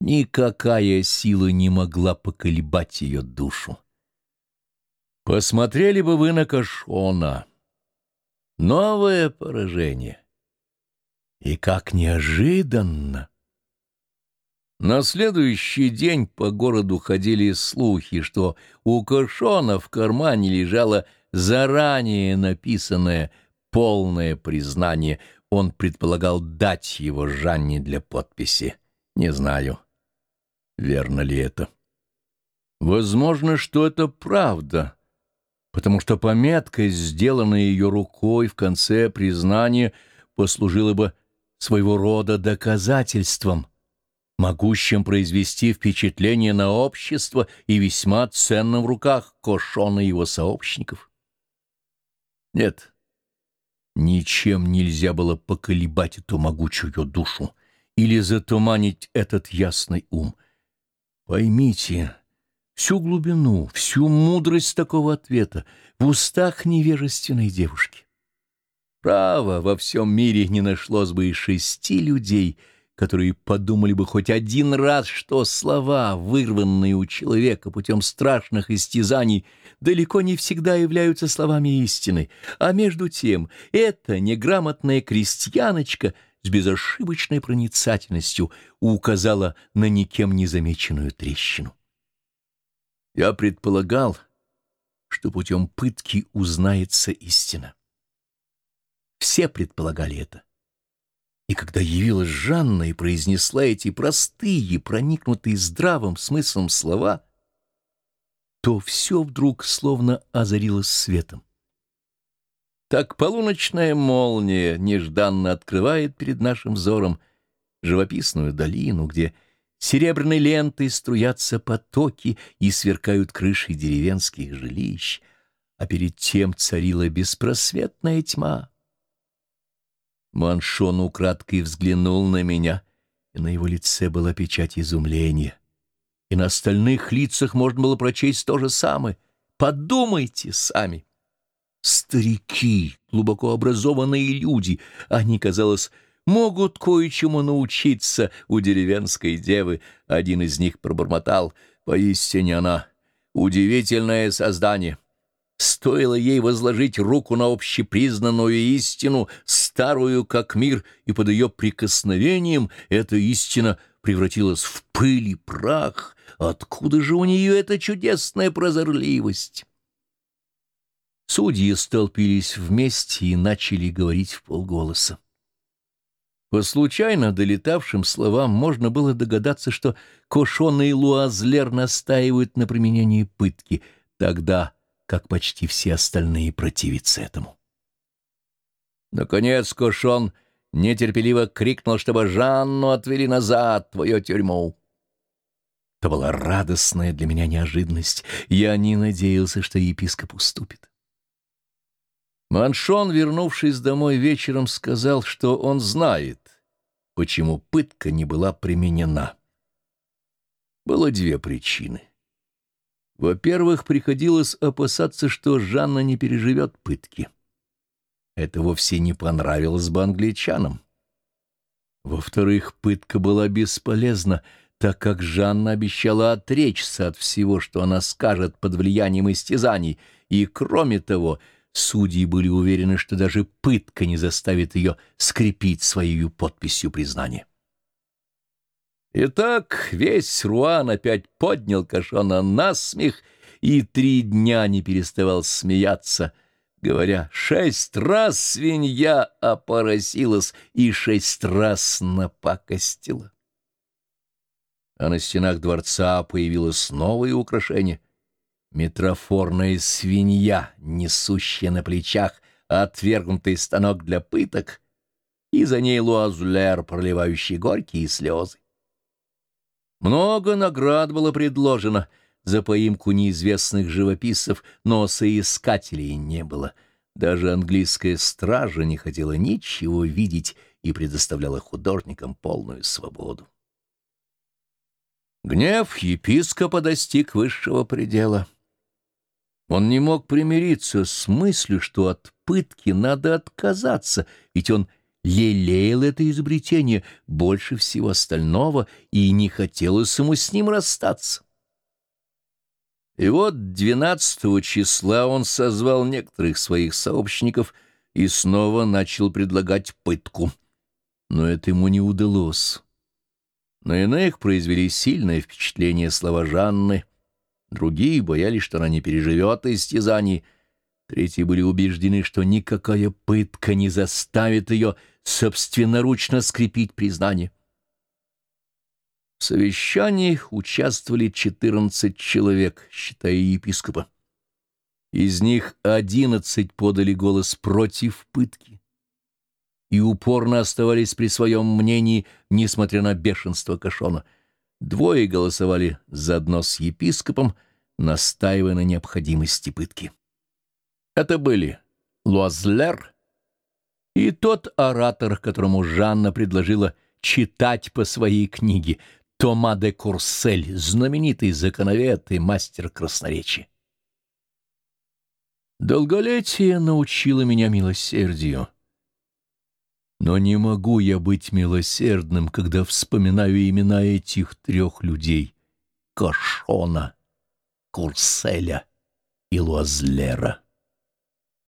Никакая сила не могла поколебать ее душу. Посмотрели бы вы на Кашона. Новое поражение. И как неожиданно! На следующий день по городу ходили слухи, что у Кашона в кармане лежало заранее написанное полное признание. Он предполагал дать его Жанне для подписи. Не знаю, верно ли это. Возможно, что это правда, потому что пометка, сделанная ее рукой в конце признания, послужила бы своего рода доказательством могущим произвести впечатление на общество и весьма ценным в руках Кошона и его сообщников. Нет, ничем нельзя было поколебать эту могучую душу или затуманить этот ясный ум. Поймите всю глубину, всю мудрость такого ответа в устах невежественной девушки. Право, во всем мире не нашлось бы и шести людей — которые подумали бы хоть один раз, что слова, вырванные у человека путем страшных истязаний, далеко не всегда являются словами истины, а между тем эта неграмотная крестьяночка с безошибочной проницательностью указала на никем не замеченную трещину. Я предполагал, что путем пытки узнается истина. Все предполагали это. И когда явилась Жанна и произнесла эти простые, проникнутые здравым смыслом слова, то все вдруг словно озарилось светом. Так полуночная молния нежданно открывает перед нашим взором живописную долину, где серебряной лентой струятся потоки и сверкают крыши деревенских жилищ, а перед тем царила беспросветная тьма. Маншон украдкой взглянул на меня, и на его лице была печать изумления. И на остальных лицах можно было прочесть то же самое. Подумайте сами. Старики, глубоко образованные люди, они, казалось, могут кое-чему научиться у деревенской девы. Один из них пробормотал, поистине она удивительное создание. Стоило ей возложить руку на общепризнанную истину, старую как мир, и под ее прикосновением эта истина превратилась в пыль и прах. Откуда же у нее эта чудесная прозорливость? Судьи столпились вместе и начали говорить в полголоса. По случайно долетавшим словам можно было догадаться, что Кошон и Луазлер настаивают на применении пытки. Тогда как почти все остальные противятся этому. Наконец Кошон нетерпеливо крикнул, чтобы Жанну отвели назад в твою тюрьму. Это была радостная для меня неожиданность. Я не надеялся, что епископ уступит. Маншон, вернувшись домой вечером, сказал, что он знает, почему пытка не была применена. Было две причины. Во-первых, приходилось опасаться, что Жанна не переживет пытки. Это вовсе не понравилось бы англичанам. Во-вторых, пытка была бесполезна, так как Жанна обещала отречься от всего, что она скажет под влиянием истязаний, и, кроме того, судьи были уверены, что даже пытка не заставит ее скрепить своей подписью признания. Итак, весь Руан опять поднял Кашона на смех и три дня не переставал смеяться, говоря, шесть раз свинья опоросилась и шесть раз напакостила. А на стенах дворца появилось новое украшение — метрофорная свинья, несущая на плечах отвергнутый станок для пыток, и за ней луазулер, проливающий горькие слезы. Много наград было предложено за поимку неизвестных живописцев, но соискателей не было. Даже английская стража не хотела ничего видеть и предоставляла художникам полную свободу. Гнев епископа достиг высшего предела. Он не мог примириться с мыслью, что от пытки надо отказаться, ведь он лелеял это изобретение больше всего остального и не хотелось ему с ним расстаться. И вот 12 числа он созвал некоторых своих сообщников и снова начал предлагать пытку. Но это ему не удалось. На иных произвели сильное впечатление слова Жанны, другие боялись, что она не переживет истязаний, третьи были убеждены, что никакая пытка не заставит ее собственноручно скрепить признание. В совещании участвовали 14 человек, считая епископа. Из них 11 подали голос против пытки и упорно оставались при своем мнении, несмотря на бешенство Кашона. Двое голосовали заодно с епископом, настаивая на необходимости пытки. Это были Луазлер и тот оратор, которому Жанна предложила читать по своей книге, Тома де Курсель, знаменитый законовед и мастер красноречия. Долголетие научило меня милосердию. Но не могу я быть милосердным, когда вспоминаю имена этих трех людей — Кошона, Курселя и Луазлера.